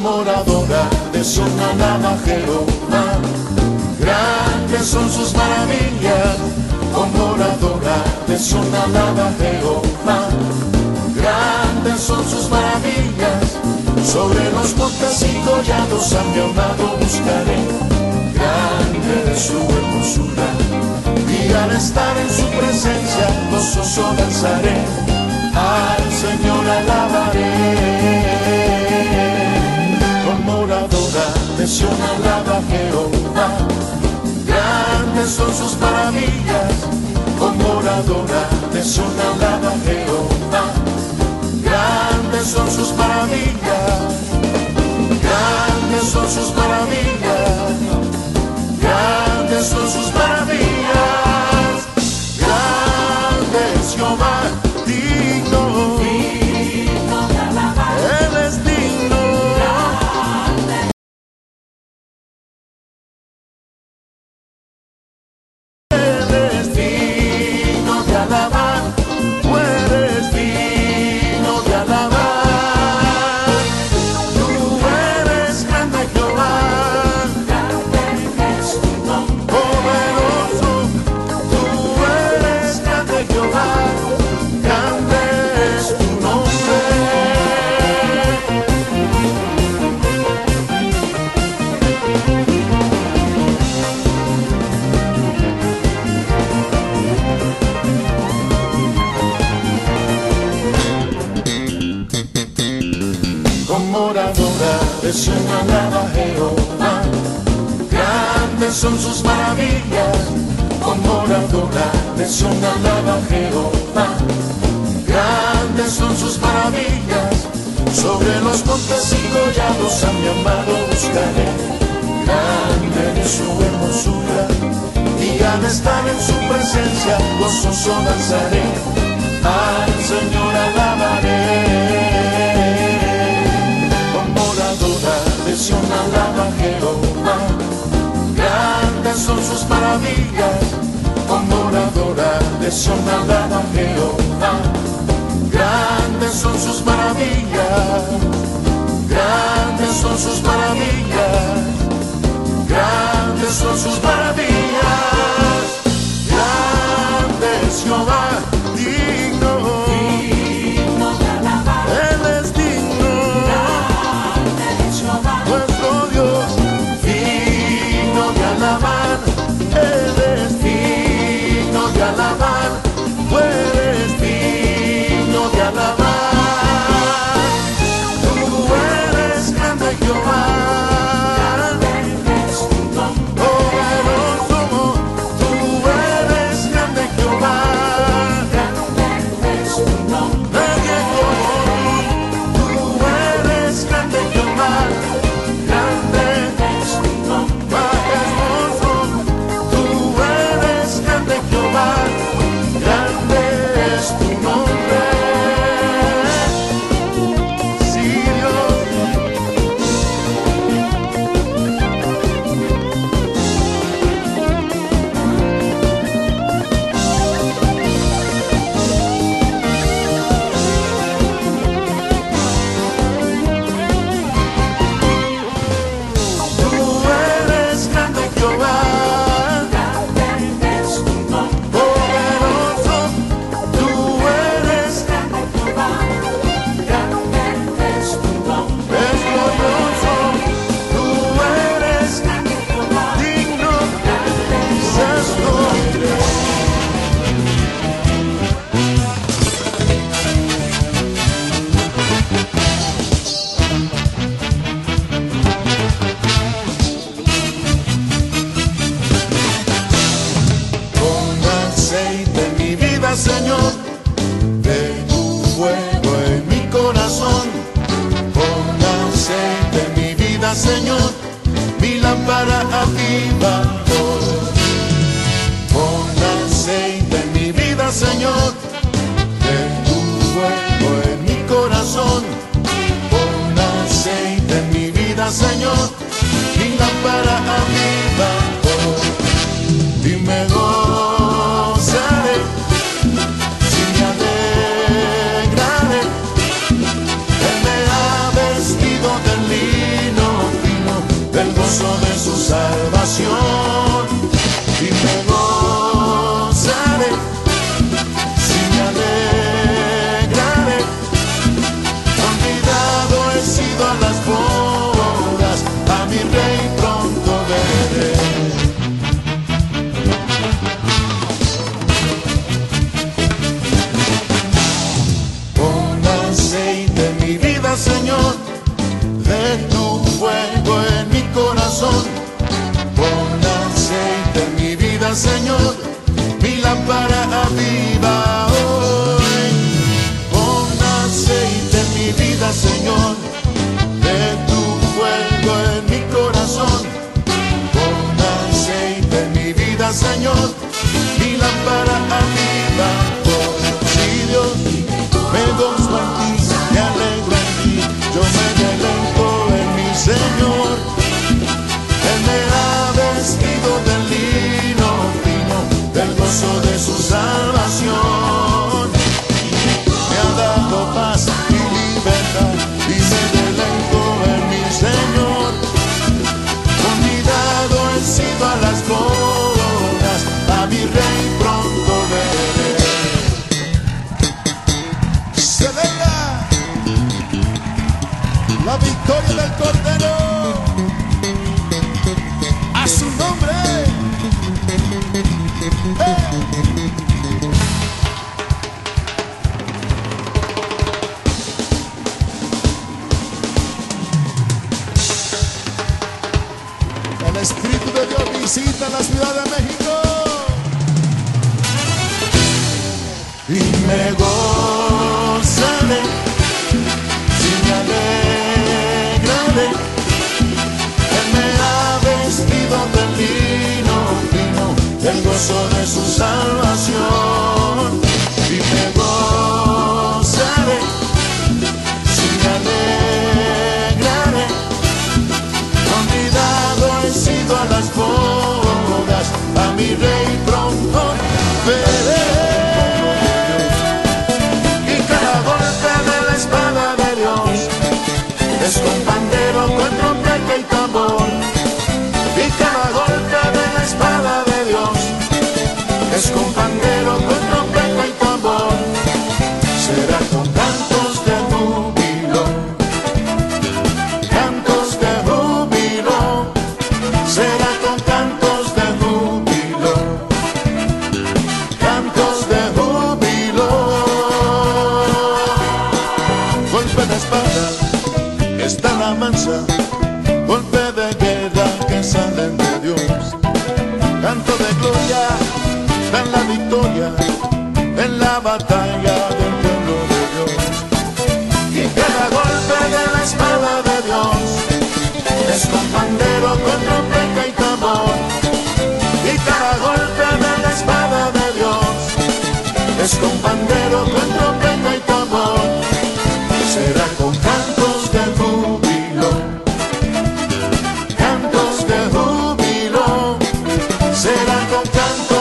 Moradora de zona navajero Grandes son sus maravillas, oh moradora de zona navajero Grandes son sus maravillas, sobre los montes y collados a mi amado buscaré. Grande es su hermosura, y al estar en su presencia gozoso danzaré, al Señor alabaré de Sion alaba Jehová. Grandes son sus maravillas, como moradora de Sion alaba Jehová. Grandes son sus maravillas, grandes son sus maravillas, grandes son sus maravillas. Son sus maravillas, con moradora de son alaba Jehová. Grandes son sus maravillas, sobre los montes y collados a mi amado buscaré. Grande es su hermosura, y al estar en su presencia gozoso danzaré, son sus maravillas, moradora de son alaba Jehová. Grandes son sus maravillas, grandes son sus maravillas, su salvación. Me ha dado paz y libertad y se deleitó en mi Señor. Convidado he sido a las bodas, a mi rey pronto veré. Celebra la victoria del Cordero. Espíritu de Dios visita la Ciudad de México. Y me voy. está la mansa, golpe de queda que salen de Dios. Canto de gloria, dan la victoria en la batalla del pueblo de Dios. Y cada golpe de la espada de Dios es con pandero, con trompeta y tambor. Y cada golpe de la espada de Dios es con pandero. canto, canto.